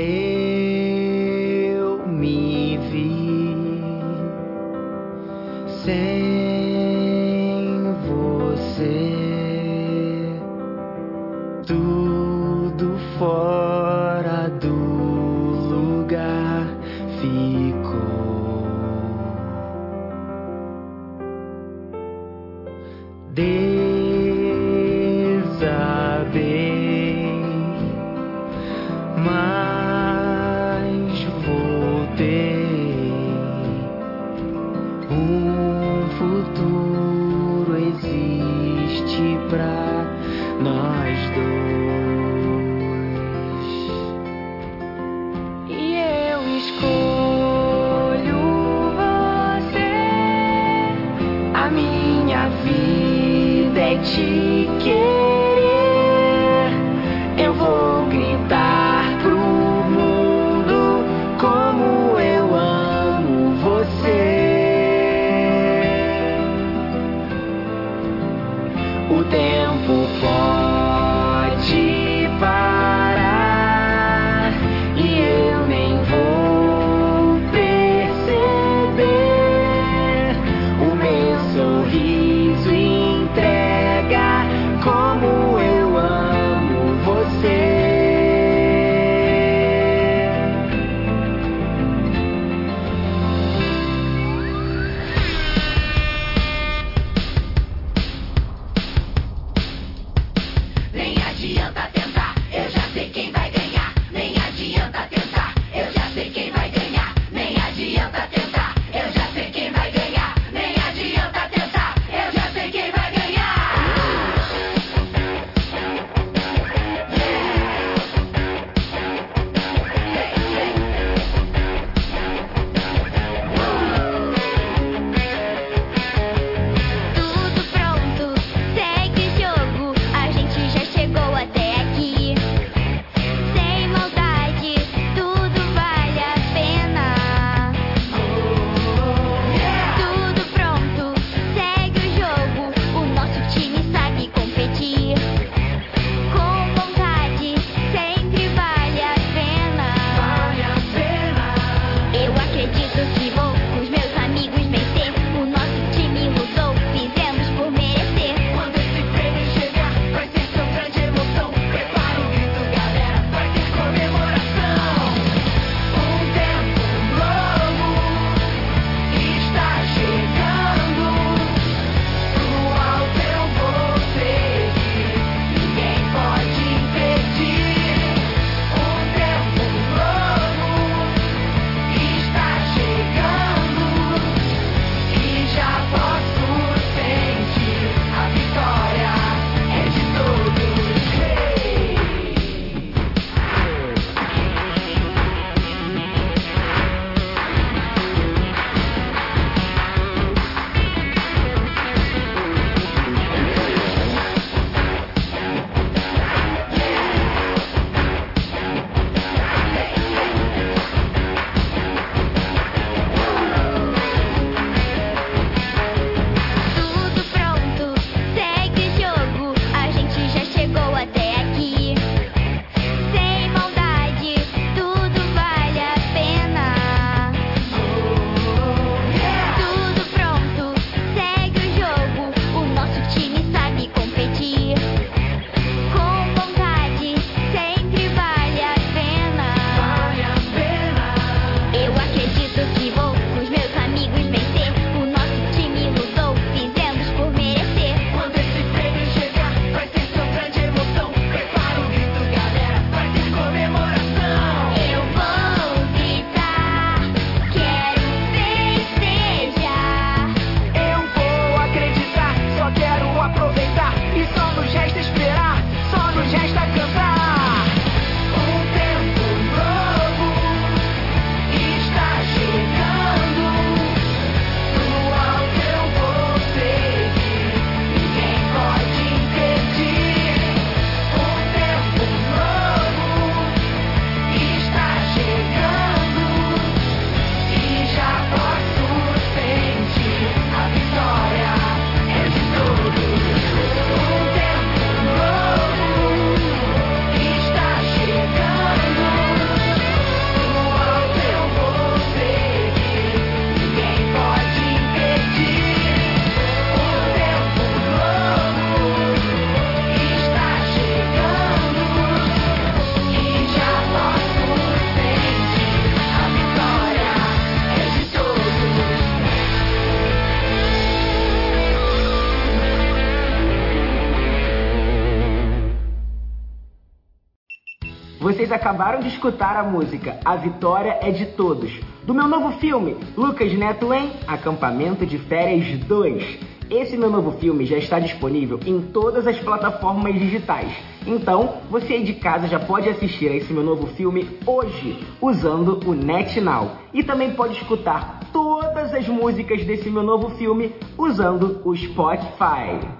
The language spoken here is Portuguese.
eu me vi sem você, tudo fora futuro existe pra nós dois. E eu escolho você. A minha vida é te querer. Vocês acabaram de escutar a música A Vitória é de Todos, do meu novo filme, Lucas Neto em Acampamento de Férias 2. Esse meu novo filme já está disponível em todas as plataformas digitais. Então, você aí de casa já pode assistir a esse meu novo filme hoje, usando o NetNow. E também pode escutar todas as músicas desse meu novo filme usando o Spotify.